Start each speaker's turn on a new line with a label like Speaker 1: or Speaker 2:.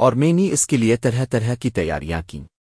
Speaker 1: اور میں نے اس کے لیے طرح طرح کی تیاریاں کیں۔